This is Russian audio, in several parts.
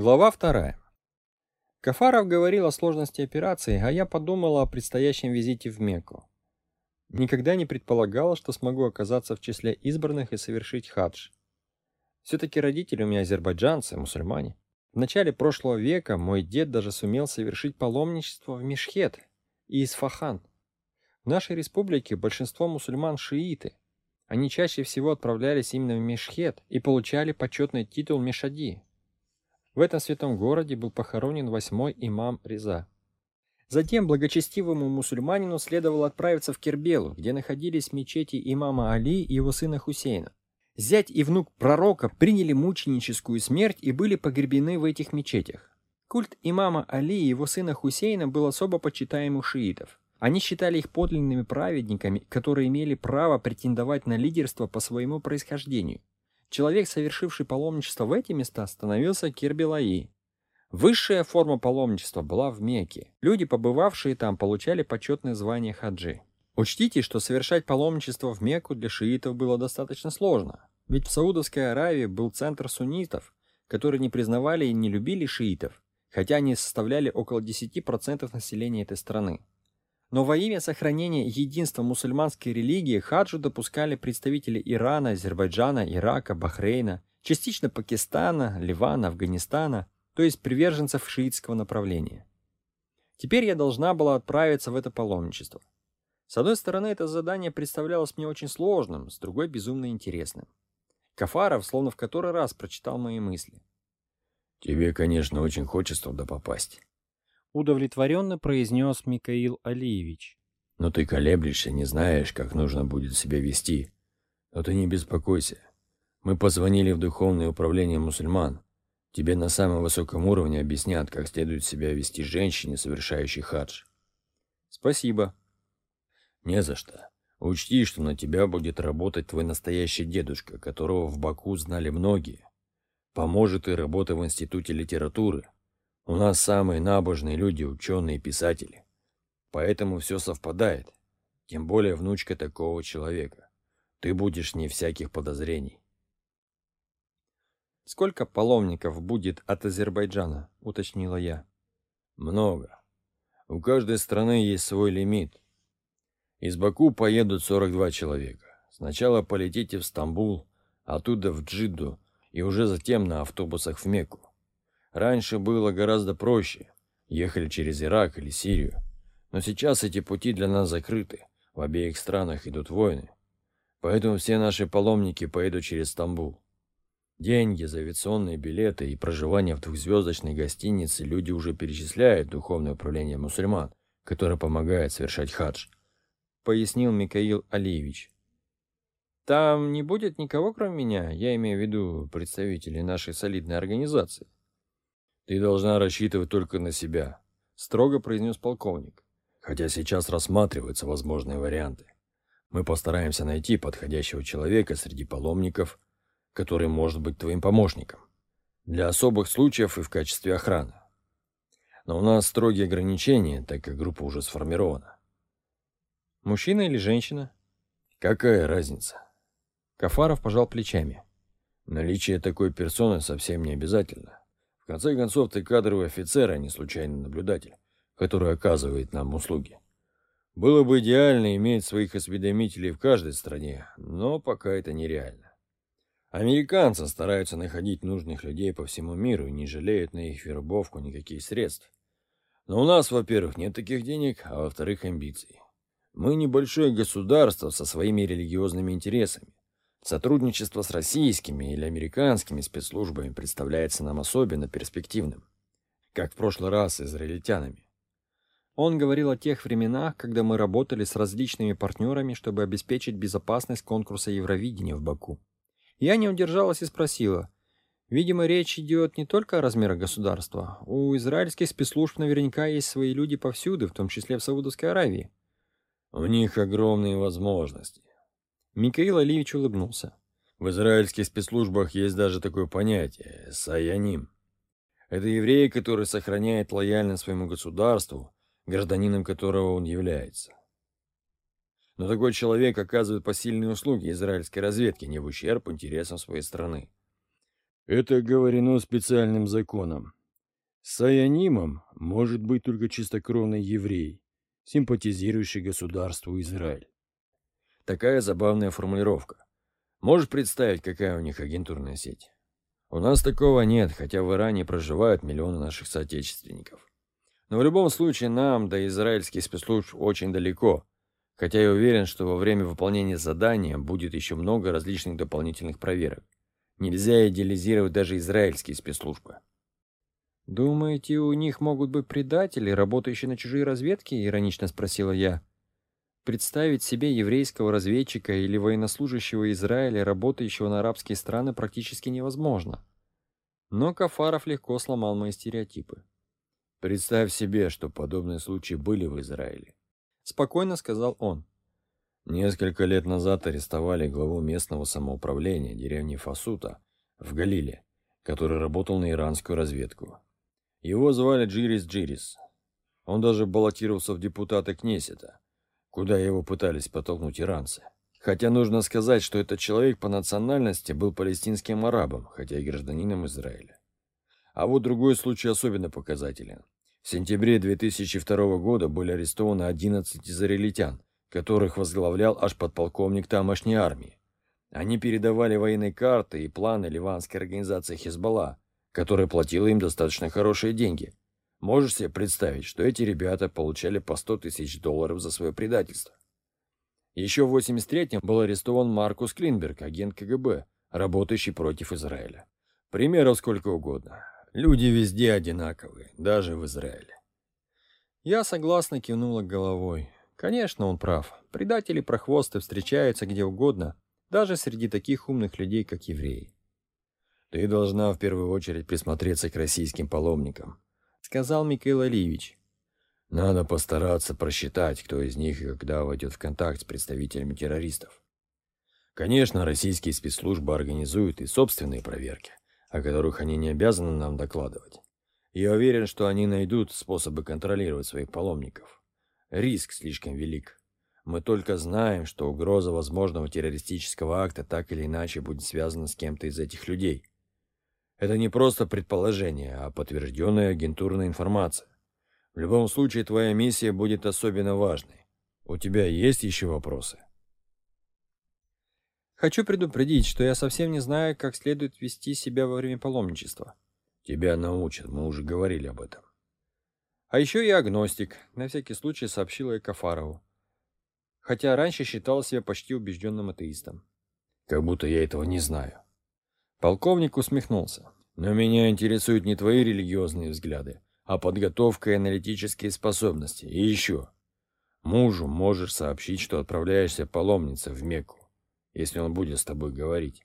Глава вторая. Кафаров говорил о сложности операции, а я подумала о предстоящем визите в Мекку. Никогда не предполагала, что смогу оказаться в числе избранных и совершить хадж. Все-таки родители у меня азербайджанцы, мусульмане. В начале прошлого века мой дед даже сумел совершить паломничество в Мешхет и Исфахан. В нашей республике большинство мусульман шииты. Они чаще всего отправлялись именно в Мешхет и получали почетный титул Мешади, в этом святом городе был похоронен восьмой имам Реза. Затем благочестивому мусульманину следовало отправиться в Кербелу, где находились мечети имама Али и его сына Хусейна. Зять и внук пророка приняли мученическую смерть и были погребены в этих мечетях. Культ имама Али и его сына Хусейна был особо почитаем у шиитов. Они считали их подлинными праведниками, которые имели право претендовать на лидерство по своему происхождению. Человек, совершивший паломничество в эти места, становился Кирбелаи. Высшая форма паломничества была в Мекке. Люди, побывавшие там, получали почетное звание хаджи. Учтите, что совершать паломничество в Мекку для шиитов было достаточно сложно. Ведь в Саудовской Аравии был центр суннитов, которые не признавали и не любили шиитов, хотя они составляли около 10% населения этой страны. Но во имя сохранения единства мусульманской религии хаджу допускали представители Ирана, Азербайджана, Ирака, Бахрейна, частично Пакистана, Ливана, Афганистана, то есть приверженцев шиитского направления. Теперь я должна была отправиться в это паломничество. С одной стороны, это задание представлялось мне очень сложным, с другой — безумно интересным. Кафаров словно в который раз прочитал мои мысли. «Тебе, конечно, очень хочется туда попасть удовлетворенно произнес Микаил Алиевич. Но ты колеблешься, не знаешь, как нужно будет себя вести. Но ты не беспокойся. Мы позвонили в духовное управление мусульман. Тебе на самом высоком уровне объяснят, как следует себя вести женщине, совершающей хадж. Спасибо. Не за что. Учти, что на тебя будет работать твой настоящий дедушка, которого в Баку знали многие. Поможет и работа в Институте литературы. У нас самые набожные люди, ученые писатели. Поэтому все совпадает. Тем более внучка такого человека. Ты будешь не всяких подозрений. «Сколько паломников будет от Азербайджана?» — уточнила я. «Много. У каждой страны есть свой лимит. Из Баку поедут 42 человека. Сначала полетите в Стамбул, оттуда в Джидду и уже затем на автобусах в Мекку. Раньше было гораздо проще. Ехали через Ирак или Сирию. Но сейчас эти пути для нас закрыты. В обеих странах идут войны. Поэтому все наши паломники поедут через Стамбул. Деньги за авиационные билеты и проживание в двухзвездочной гостинице люди уже перечисляют Духовное управление мусульман, которое помогает совершать хадж, пояснил Микаил Алиевич. Там не будет никого, кроме меня, я имею в виду представителей нашей солидной организации. «Ты должна рассчитывать только на себя», — строго произнес полковник. «Хотя сейчас рассматриваются возможные варианты. Мы постараемся найти подходящего человека среди паломников, который может быть твоим помощником. Для особых случаев и в качестве охраны. Но у нас строгие ограничения, так как группа уже сформирована. Мужчина или женщина? Какая разница? Кафаров пожал плечами. Наличие такой персоны совсем не обязательно конце концов, ты кадровый офицер, а не случайный наблюдатель, который оказывает нам услуги. Было бы идеально иметь своих осведомителей в каждой стране, но пока это нереально. Американцы стараются находить нужных людей по всему миру и не жалеют на их вербовку никаких средств. Но у нас, во-первых, нет таких денег, а во-вторых, амбиций. Мы небольшое государство со своими религиозными интересами. Сотрудничество с российскими или американскими спецслужбами представляется нам особенно перспективным, как в прошлый раз с израильтянами. Он говорил о тех временах, когда мы работали с различными партнерами, чтобы обеспечить безопасность конкурса Евровидения в Баку. Я не удержалась и спросила. Видимо, речь идет не только о размерах государства. У израильских спецслужб наверняка есть свои люди повсюду, в том числе в Саудовской Аравии. У них огромные возможности. Микаил Алиевич улыбнулся. В израильских спецслужбах есть даже такое понятие – саяним. Это еврей, который сохраняет лояльность своему государству, гражданином которого он является. Но такой человек оказывает посильные услуги израильской разведке не в ущерб интересам своей страны. Это оговорено специальным законом. Саянимом может быть только чистокровный еврей, симпатизирующий государству Израиль. Такая забавная формулировка. Можешь представить, какая у них агентурная сеть? У нас такого нет, хотя в Иране проживают миллионы наших соотечественников. Но в любом случае нам до израильских спецслужб очень далеко, хотя я уверен, что во время выполнения задания будет еще много различных дополнительных проверок. Нельзя идеализировать даже израильские спецслужбы. «Думаете, у них могут быть предатели, работающие на чужие разведки?» — иронично спросила я. Представить себе еврейского разведчика или военнослужащего Израиля, работающего на арабские страны, практически невозможно. Но Кафаров легко сломал мои стереотипы. Представь себе, что подобные случаи были в Израиле. Спокойно сказал он. Несколько лет назад арестовали главу местного самоуправления деревни Фасута в Галиле, который работал на иранскую разведку. Его звали Джирис Джирис. Он даже баллотировался в депутаты Кнессета, куда его пытались потолкнуть иранцы. Хотя нужно сказать, что этот человек по национальности был палестинским арабом, хотя и гражданином Израиля. А вот другой случай особенно показателен. В сентябре 2002 года были арестованы 11 израильтян, которых возглавлял аж подполковник тамошней армии. Они передавали военные карты и планы ливанской организации Хизбалла, которая платила им достаточно хорошие деньги – Можешь себе представить, что эти ребята получали по 100 тысяч долларов за свое предательство? Еще в 83-м был арестован Маркус Клинберг, агент КГБ, работающий против Израиля. Примеров сколько угодно. Люди везде одинаковые, даже в Израиле. Я согласно кивнула головой. Конечно, он прав. Предатели-прохвосты встречаются где угодно, даже среди таких умных людей, как евреи. Ты должна в первую очередь присмотреться к российским паломникам сказал Михаил Алиевич. Надо постараться просчитать, кто из них и когда войдет в контакт с представителями террористов. Конечно, российские спецслужбы организуют и собственные проверки, о которых они не обязаны нам докладывать. Я уверен, что они найдут способы контролировать своих паломников. Риск слишком велик. Мы только знаем, что угроза возможного террористического акта так или иначе будет связана с кем-то из этих людей. Это не просто предположение, а подтвержденная агентурная информация. В любом случае, твоя миссия будет особенно важной. У тебя есть еще вопросы? Хочу предупредить, что я совсем не знаю, как следует вести себя во время паломничества. Тебя научат, мы уже говорили об этом. А еще я агностик, на всякий случай сообщила я Кафарову. Хотя раньше считал себя почти убежденным атеистом. Как будто я этого не знаю. Полковник усмехнулся. «Но меня интересуют не твои религиозные взгляды, а подготовка и аналитические способности. И еще. Мужу можешь сообщить, что отправляешься паломница в Мекку, если он будет с тобой говорить.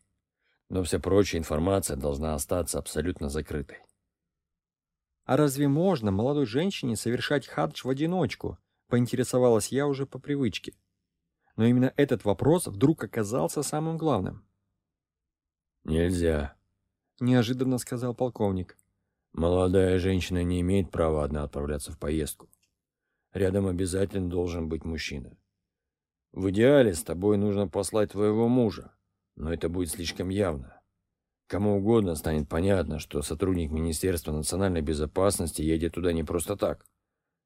Но вся прочая информация должна остаться абсолютно закрытой». «А разве можно молодой женщине совершать хадж в одиночку?» — поинтересовалась я уже по привычке. Но именно этот вопрос вдруг оказался самым главным. «Нельзя», — неожиданно сказал полковник. «Молодая женщина не имеет права одна отправляться в поездку. Рядом обязательно должен быть мужчина. В идеале с тобой нужно послать твоего мужа, но это будет слишком явно. Кому угодно станет понятно, что сотрудник Министерства национальной безопасности едет туда не просто так.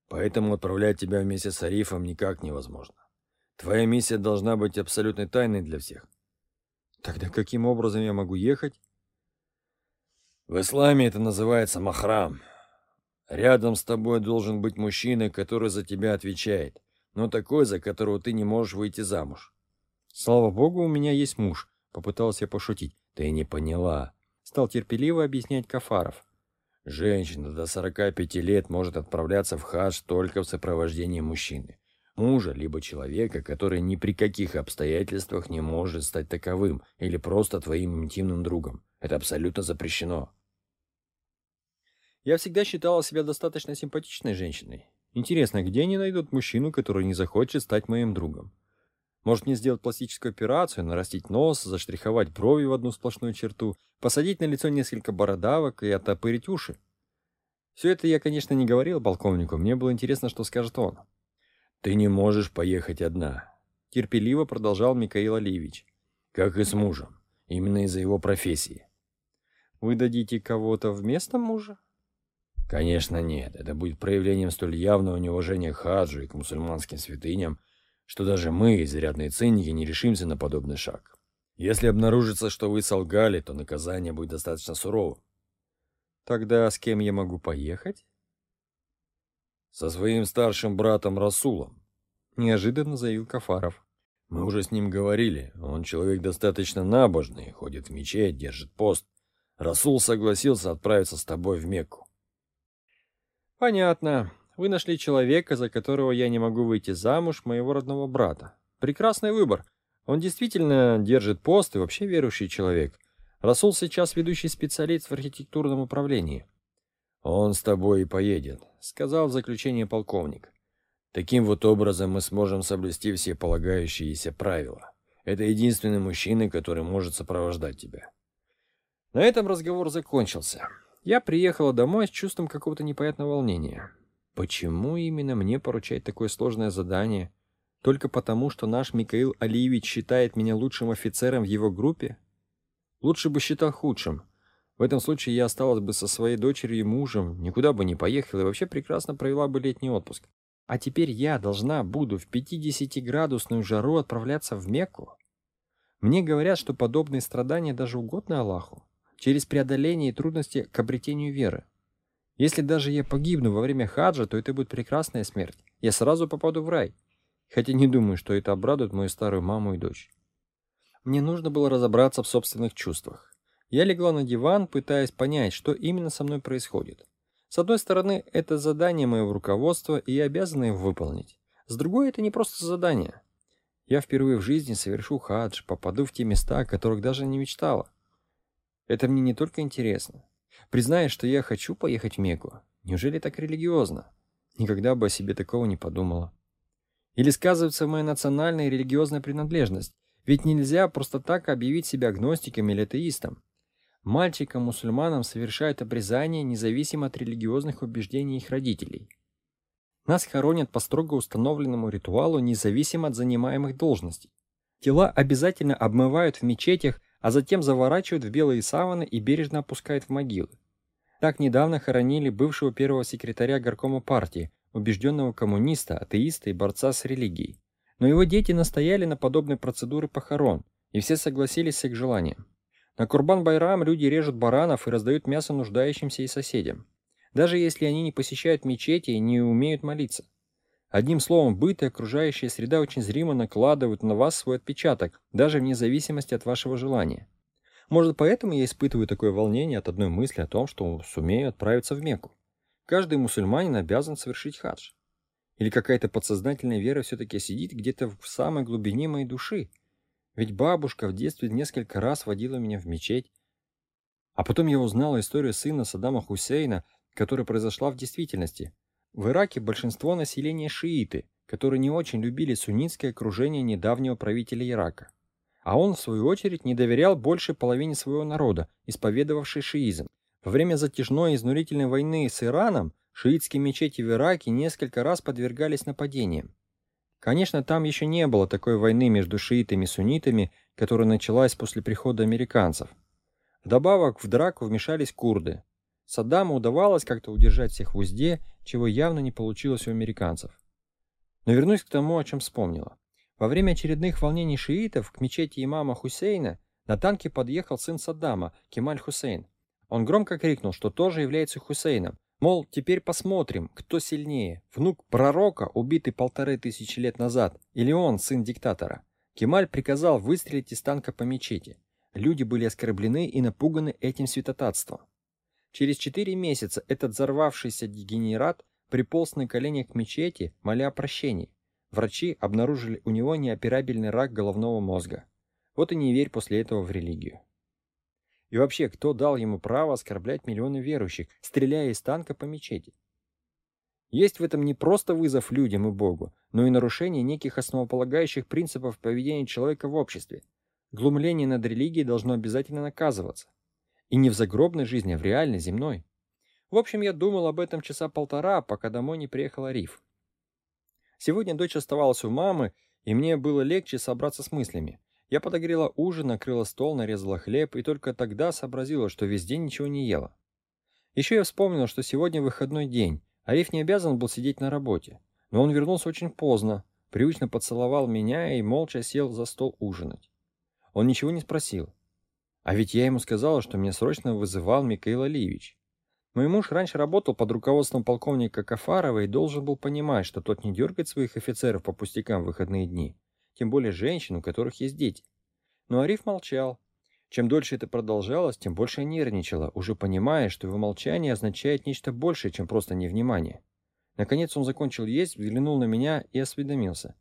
Поэтому отправлять тебя вместе с Арифом никак невозможно. Твоя миссия должна быть абсолютной тайной для всех. Тогда каким образом я могу ехать? В исламе это называется махрам. Рядом с тобой должен быть мужчина, который за тебя отвечает, но такой, за которого ты не можешь выйти замуж. Слава богу, у меня есть муж, попытался я пошутить. Ты не поняла. Стал терпеливо объяснять Кафаров. Женщина до 45 лет может отправляться в хадж только в сопровождении мужчины мужа, либо человека, который ни при каких обстоятельствах не может стать таковым или просто твоим интимным другом. Это абсолютно запрещено. Я всегда считала себя достаточно симпатичной женщиной. Интересно, где они найдут мужчину, который не захочет стать моим другом? Может мне сделать пластическую операцию, нарастить нос, заштриховать брови в одну сплошную черту, посадить на лицо несколько бородавок и оттопырить уши? Все это я, конечно, не говорил полковнику, мне было интересно, что скажет он. «Ты не можешь поехать одна», — терпеливо продолжал Михаил Алиевич. «Как и с мужем, именно из-за его профессии. Вы дадите кого-то вместо мужа? Конечно, нет. Это будет проявлением столь явного неуважения к хаджу и к мусульманским святыням, что даже мы, изрядные цинники, не решимся на подобный шаг. Если обнаружится, что вы солгали, то наказание будет достаточно суровым. Тогда с кем я могу поехать? Со своим старшим братом Расулом. Неожиданно заявил Кафаров. Мы уже с ним говорили. Он человек достаточно набожный, ходит в мечеть, держит пост. Расул согласился отправиться с тобой в Мекку. Понятно. Вы нашли человека, за которого я не могу выйти замуж, моего родного брата. Прекрасный выбор. Он действительно держит пост и вообще верующий человек. Расул сейчас ведущий специалист в архитектурном управлении. Он с тобой и поедет, сказал в заключение полковник. Таким вот образом мы сможем соблюсти все полагающиеся правила. Это единственный мужчина, который может сопровождать тебя. На этом разговор закончился. Я приехала домой с чувством какого-то непонятного волнения. Почему именно мне поручать такое сложное задание? Только потому, что наш Михаил Алиевич считает меня лучшим офицером в его группе? Лучше бы считал худшим. В этом случае я осталась бы со своей дочерью и мужем, никуда бы не поехала и вообще прекрасно провела бы летний отпуск. А теперь я должна буду в 50-градусную жару отправляться в Мекку? Мне говорят, что подобные страдания даже угодны Аллаху через преодоление и трудности к обретению веры. Если даже я погибну во время хаджа, то это будет прекрасная смерть. Я сразу попаду в рай. Хотя не думаю, что это обрадует мою старую маму и дочь. Мне нужно было разобраться в собственных чувствах. Я легла на диван, пытаясь понять, что именно со мной происходит. С одной стороны, это задание моего руководства, и я обязана его выполнить. С другой, это не просто задание. Я впервые в жизни совершу хадж, попаду в те места, о которых даже не мечтала. Это мне не только интересно. Признаюсь, что я хочу поехать в Мекку. Неужели так религиозно? Никогда бы о себе такого не подумала. Или сказывается моя национальная и религиозная принадлежность? Ведь нельзя просто так объявить себя агностиком или атеистом. Мальчикам-мусульманам совершают обрезание независимо от религиозных убеждений их родителей. Нас хоронят по строго установленному ритуалу независимо от занимаемых должностей. Тела обязательно обмывают в мечетях а затем заворачивают в белые саваны и бережно опускают в могилы. Так недавно хоронили бывшего первого секретаря горкома партии, убежденного коммуниста, атеиста и борца с религией. Но его дети настояли на подобной процедуре похорон, и все согласились с их желанием. На Курбан-Байрам люди режут баранов и раздают мясо нуждающимся и соседям. Даже если они не посещают мечети и не умеют молиться. Одним словом, быт и окружающая среда очень зримо накладывают на вас свой отпечаток, даже вне зависимости от вашего желания. Может, поэтому я испытываю такое волнение от одной мысли о том, что сумею отправиться в Мекку. Каждый мусульманин обязан совершить хадж. Или какая-то подсознательная вера все-таки сидит где-то в самой глубине моей души. Ведь бабушка в детстве несколько раз водила меня в мечеть. А потом я узнала историю сына Саддама Хусейна, которая произошла в действительности – в Ираке большинство населения шииты, которые не очень любили суннитское окружение недавнего правителя Ирака. А он, в свою очередь, не доверял больше половине своего народа, исповедовавшей шиизм. Во время затяжной изнурительной войны с Ираном шиитские мечети в Ираке несколько раз подвергались нападениям. Конечно, там еще не было такой войны между шиитами и суннитами, которая началась после прихода американцев. Вдобавок в драку вмешались курды, Саддаму удавалось как-то удержать всех в узде, чего явно не получилось у американцев. Но вернусь к тому, о чем вспомнила. Во время очередных волнений шиитов к мечети имама Хусейна на танке подъехал сын Саддама, Кемаль Хусейн. Он громко крикнул, что тоже является Хусейном. Мол, теперь посмотрим, кто сильнее, внук пророка, убитый полторы тысячи лет назад, или он, сын диктатора. Кемаль приказал выстрелить из танка по мечети. Люди были оскорблены и напуганы этим святотатством. Через четыре месяца этот взорвавшийся дегенерат приполз на коленях к мечети, моля о прощении. Врачи обнаружили у него неоперабельный рак головного мозга. Вот и не верь после этого в религию. И вообще, кто дал ему право оскорблять миллионы верующих, стреляя из танка по мечети? Есть в этом не просто вызов людям и Богу, но и нарушение неких основополагающих принципов поведения человека в обществе. Глумление над религией должно обязательно наказываться. И не в загробной жизни, а в реальной, земной. В общем, я думал об этом часа полтора, пока домой не приехала Риф. Сегодня дочь оставалась у мамы, и мне было легче собраться с мыслями. Я подогрела ужин, накрыла стол, нарезала хлеб и только тогда сообразила, что весь день ничего не ела. Еще я вспомнила, что сегодня выходной день, Ариф не обязан был сидеть на работе. Но он вернулся очень поздно, привычно поцеловал меня и молча сел за стол ужинать. Он ничего не спросил. А ведь я ему сказала, что меня срочно вызывал Михаил Алиевич. Мой муж раньше работал под руководством полковника Кафарова и должен был понимать, что тот не дергает своих офицеров по пустякам в выходные дни тем более женщин, у которых есть дети. Но Ариф молчал. Чем дольше это продолжалось, тем больше я нервничала, уже понимая, что его молчание означает нечто большее, чем просто невнимание. Наконец он закончил есть, взглянул на меня и осведомился.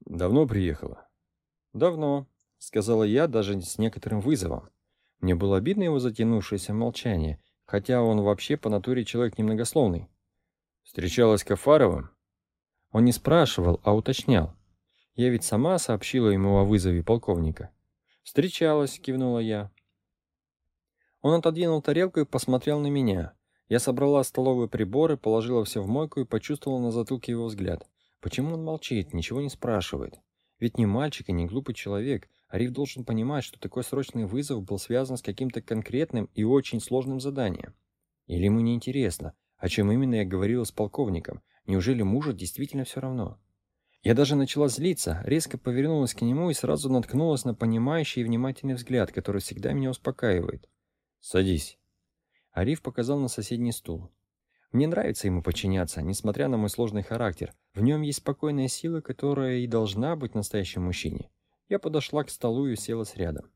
«Давно приехала?» «Давно», — сказала я даже с некоторым вызовом. Мне было обидно его затянувшееся молчание, хотя он вообще по натуре человек немногословный. «Встречалась с Кафаровым?» Он не спрашивал, а уточнял. Я ведь сама сообщила ему о вызове полковника. «Встречалась», — кивнула я. Он отодвинул тарелку и посмотрел на меня. Я собрала столовые приборы, положила все в мойку и почувствовала на затылке его взгляд. Почему он молчит, ничего не спрашивает? Ведь не мальчик и не глупый человек. Ариф должен понимать, что такой срочный вызов был связан с каким-то конкретным и очень сложным заданием. Или ему не интересно, о чем именно я говорила с полковником? Неужели мужу действительно все равно? Я даже начала злиться, резко повернулась к нему и сразу наткнулась на понимающий и внимательный взгляд, который всегда меня успокаивает. «Садись». Ариф показал на соседний стул. Мне нравится ему подчиняться, несмотря на мой сложный характер. В нем есть спокойная сила, которая и должна быть настоящем мужчине. Я подошла к столу и уселась рядом.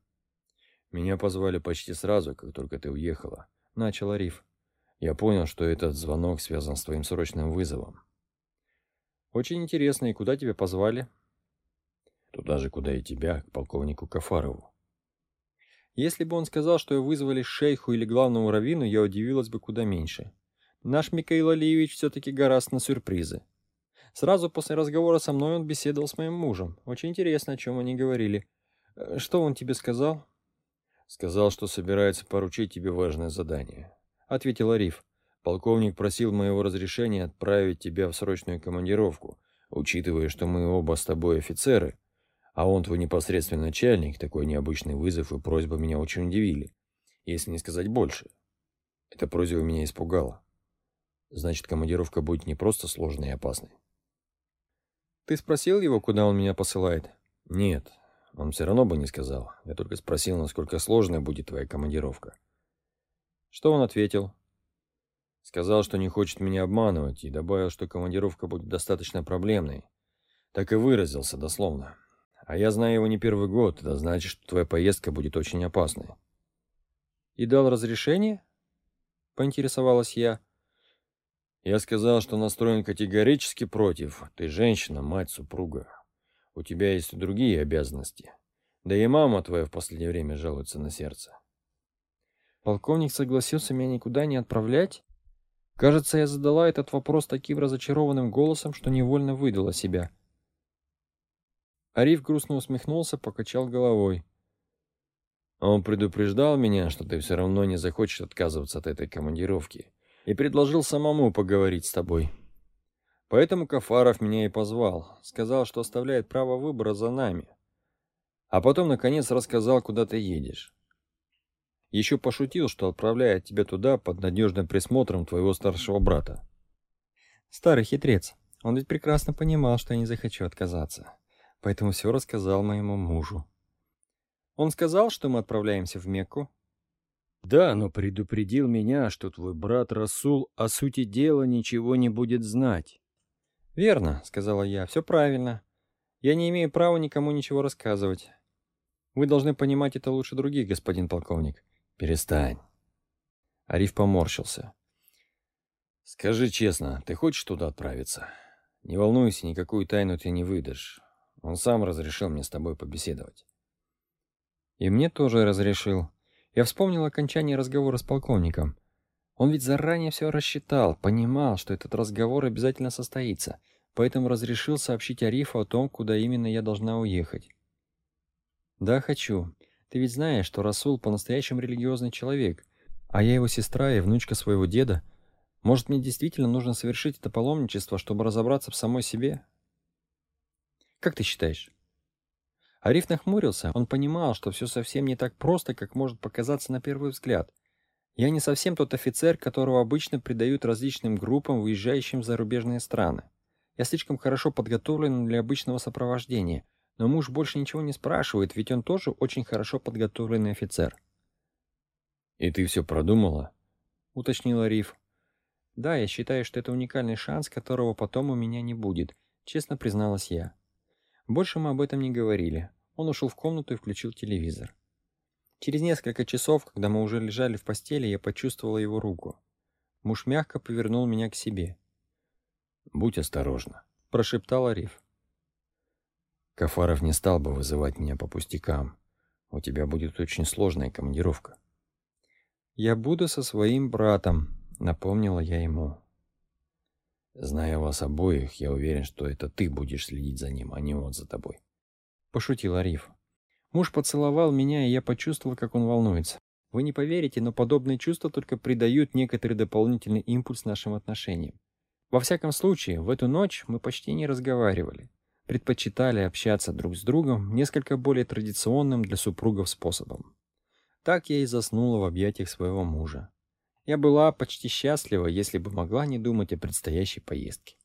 «Меня позвали почти сразу, как только ты уехала», — начал Ариф. «Я понял, что этот звонок связан с твоим срочным вызовом. Очень интересно, и куда тебя позвали? Туда же, куда и тебя, к полковнику Кафарову. Если бы он сказал, что вызвали шейху или главному раввину, я удивилась бы куда меньше. Наш Михаил Алиевич все-таки гораст на сюрпризы. Сразу после разговора со мной он беседовал с моим мужем. Очень интересно, о чем они говорили. Э, что он тебе сказал? Сказал, что собирается поручить тебе важное задание. Ответил Ариф. Полковник просил моего разрешения отправить тебя в срочную командировку, учитывая, что мы оба с тобой офицеры, а он твой непосредственный начальник, такой необычный вызов и просьба меня очень удивили, если не сказать больше. Эта просьба меня испугала. Значит, командировка будет не просто сложной и опасной. Ты спросил его, куда он меня посылает? Нет, он все равно бы не сказал. Я только спросил, насколько сложная будет твоя командировка. Что он ответил? Сказал, что не хочет меня обманывать, и добавил, что командировка будет достаточно проблемной. Так и выразился дословно. А я знаю его не первый год, это значит, что твоя поездка будет очень опасной. И дал разрешение? Поинтересовалась я. Я сказал, что настроен категорически против. Ты женщина, мать супруга. У тебя есть и другие обязанности. Да и мама твоя в последнее время жалуется на сердце. Полковник согласился меня никуда не отправлять? Кажется, я задала этот вопрос таким разочарованным голосом, что невольно выдала себя. Ариф грустно усмехнулся, покачал головой. Он предупреждал меня, что ты все равно не захочешь отказываться от этой командировки, и предложил самому поговорить с тобой. Поэтому Кафаров меня и позвал, сказал, что оставляет право выбора за нами. А потом, наконец, рассказал, куда ты едешь. Еще пошутил, что отправляет тебя туда под надежным присмотром твоего старшего брата. Старый хитрец. Он ведь прекрасно понимал, что я не захочу отказаться. Поэтому все рассказал моему мужу. Он сказал, что мы отправляемся в Мекку? Да, но предупредил меня, что твой брат Расул о сути дела ничего не будет знать. Верно, сказала я, все правильно. Я не имею права никому ничего рассказывать. Вы должны понимать это лучше других, господин полковник. «Перестань». Ариф поморщился. «Скажи честно, ты хочешь туда отправиться? Не волнуйся, никакую тайну ты не выдашь. Он сам разрешил мне с тобой побеседовать». И мне тоже разрешил. Я вспомнил окончание разговора с полковником. Он ведь заранее все рассчитал, понимал, что этот разговор обязательно состоится, поэтому разрешил сообщить Арифу о том, куда именно я должна уехать. «Да, хочу. Ты ведь знаешь, что Расул по-настоящему религиозный человек, а я его сестра и внучка своего деда. Может, мне действительно нужно совершить это паломничество, чтобы разобраться в самой себе? Как ты считаешь? Ариф нахмурился, он понимал, что все совсем не так просто, как может показаться на первый взгляд. Я не совсем тот офицер, которого обычно придают различным группам, выезжающим в зарубежные страны. Я слишком хорошо подготовлен для обычного сопровождения, но муж больше ничего не спрашивает, ведь он тоже очень хорошо подготовленный офицер. «И ты все продумала?» — уточнил Ариф. «Да, я считаю, что это уникальный шанс, которого потом у меня не будет», — честно призналась я. Больше мы об этом не говорили. Он ушел в комнату и включил телевизор. Через несколько часов, когда мы уже лежали в постели, я почувствовала его руку. Муж мягко повернул меня к себе. «Будь осторожна», — прошептал Ариф. «Кафаров не стал бы вызывать меня по пустякам. У тебя будет очень сложная командировка». «Я буду со своим братом», — напомнила я ему. Зная вас обоих, я уверен, что это ты будешь следить за ним, а не он за тобой. Пошутил Ариф. Муж поцеловал меня, и я почувствовал, как он волнуется. Вы не поверите, но подобные чувства только придают некоторый дополнительный импульс нашим отношениям. Во всяком случае, в эту ночь мы почти не разговаривали. Предпочитали общаться друг с другом несколько более традиционным для супругов способом. Так я и заснула в объятиях своего мужа. Я была почти счастлива, если бы могла не думать о предстоящей поездке.